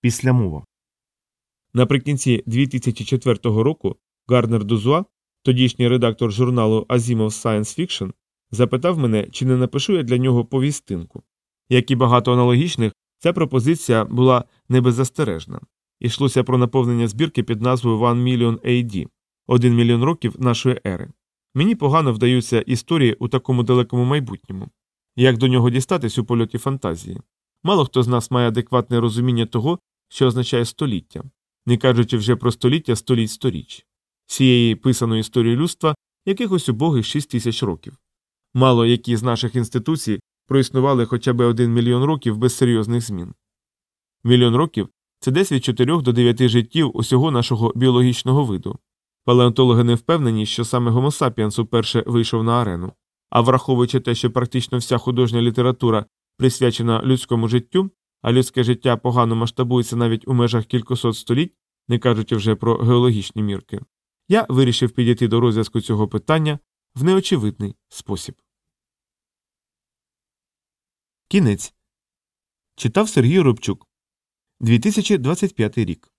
Післямова. Наприкінці 2004 року Гарнер Дузуа, тодішній редактор журналу Asimov Science Fiction, запитав мене, чи не напишу я для нього повістинку. Як і багато аналогічних, ця пропозиція була небеззастережна. Ішлося про наповнення збірки під назвою One Million AD – один мільйон років нашої ери. Мені погано вдаються історії у такому далекому майбутньому. Як до нього дістатись у польоті фантазії? Мало хто з нас має адекватне розуміння того, що означає століття, не кажучи вже про століття століть сторіч, цієї писаної історії людства якихось убогих 6 тисяч років. Мало які з наших інституцій проіснували хоча б один мільйон років без серйозних змін. Мільйон років це десь від 4 до 9 життів усього нашого біологічного виду. Палеонтологи не впевнені, що саме sapiens уперше вийшов на арену. А враховуючи те, що практично вся художня література присвячена людському життю, а людське життя погано масштабується навіть у межах кількосот століть, не кажучи вже про геологічні мірки, я вирішив підійти до розв'язку цього питання в неочевидний спосіб. Кінець читав Сергій Рубчук 2025 рік.